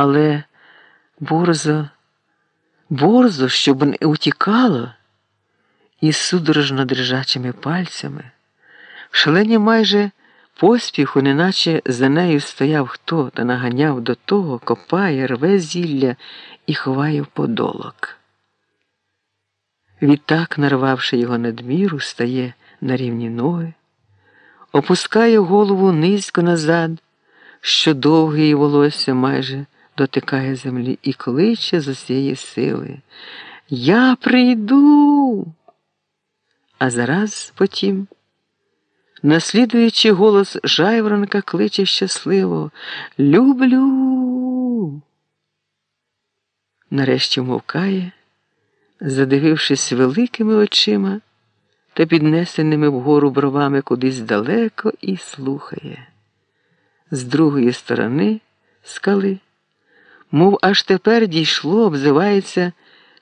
але борзо, борзо, щоб не утікало, і судорожно дрижачими пальцями, в шалені майже поспіху, неначе за нею стояв хто та наганяв до того, копає, рве зілля і ховає в подолок. Відтак, нарвавши його надміру, стає на рівні ноги, опускає голову низько назад, що довге її волосся майже дотикає землі і кличе з усієї сили. Я прийду. А зараз потім, наслідуючи голос жайворонка, кличе щасливо Люблю. Нарешті мовкає, задивившись великими очима та піднесеними вгору бровами кудись далеко і слухає. З другої сторони скали мов аж тепер дійшло, обзивається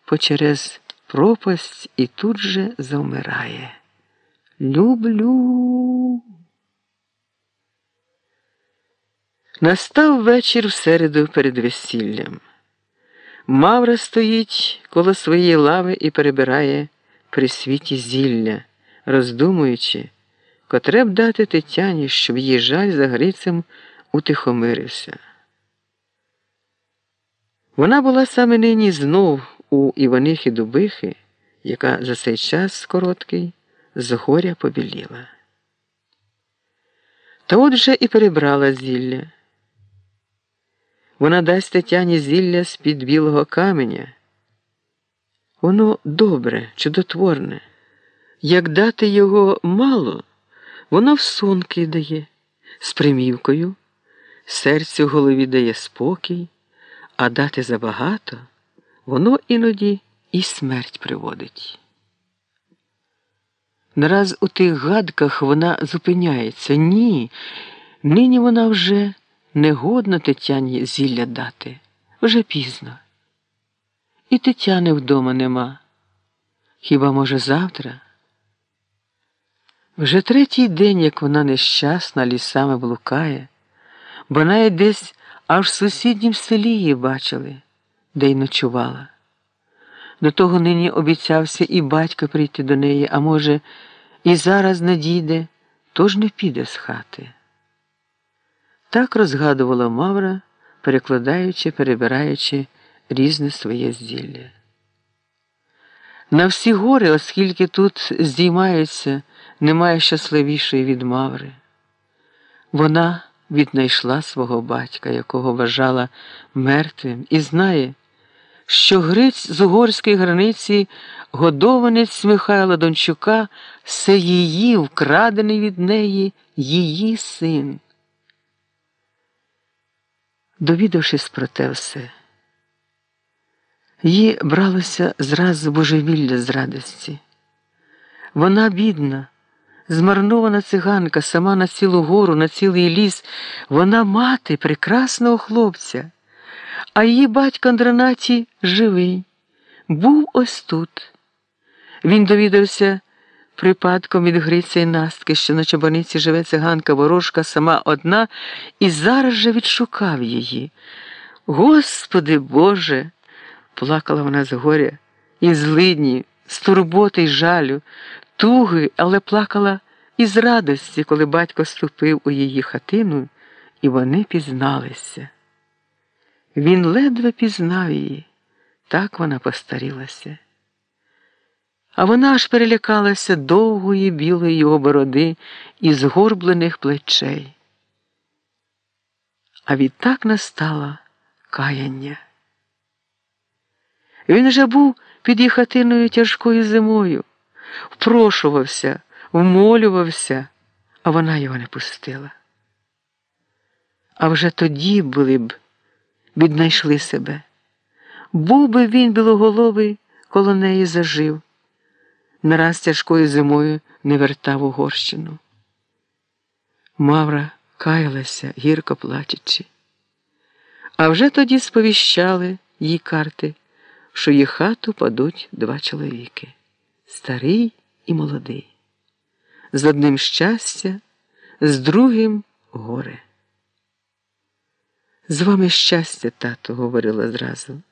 почерез пропасть і тут же завмирає. Люблю. Настав вечір в середу перед весіллям. Мавра стоїть коло своєї лави і перебирає при світі зілля, роздумуючи, котре б дати Тетяні, щоб її жаль за Грицем утихомирився. Вона була саме нині знов у Іванихи Дубихи, яка за цей час короткий з горя побіліла. Та отже і перебрала зілля. Вона дасть Тетяні зілля з-під білого каменя. Воно добре, чудотворне. Як дати його мало, воно в сон кидає, з примівкою, серцю голові дає спокій а дати забагато, воно іноді і смерть приводить. Нараз у тих гадках вона зупиняється. Ні, нині вона вже не годна Тетяні зілля дати, вже пізно. І Тетяни вдома нема. Хіба, може, завтра? Вже третій день, як вона нещасна, лісами блукає, бо десь Аж в сусіднім селі її бачили, де й ночувала. До того нині обіцявся і батько прийти до неї, а може, і зараз надійде, тож не піде з хати. Так розгадувала Мавра, перекладаючи, перебираючи різне своє зділля. На всі гори, оскільки тут здіймаються, немає щасливішої від Маври. Вона віднайшла свого батька, якого вважала мертвим, і знає, що Гриць з угорської границі, годованець Михайла Дончука, це її, вкрадений від неї, її син. Довідавшись про те все, їй бралося зразу божевілля з радості. Вона бідна. Змарнована циганка сама на цілу гору, на цілий ліс, вона мати прекрасного хлопця, а її батько Андронаті живий, був ось тут. Він довідався припадком від Гриця і Настки, що на чабаниці живе циганка ворожка сама одна, і зараз же відшукав її. Господи Боже, плакала вона з горя, і злидні, з турботи й жалю туги, але плакала із радості, коли батько ступив у її хатину, і вони пізналися. Він ледве пізнав її, так вона постарілася. А вона аж перелякалася довгої білої його бороди і згорблених плечей. А відтак настала каяння. Він вже був під її хатиною тяжкою зимою впрошувався, вмолювався, а вона його не пустила. А вже тоді були б віднайшли себе. Був би він білоголовий, коло неї зажив, нараз тяжкою зимою не вертав Угорщину. Мавра каялася, гірко плачучи. А вже тоді сповіщали їй карти, що їх хату падуть два чоловіки старий і молодий, з одним щастя, з другим горе. З вами щастя, тато, говорила зразу.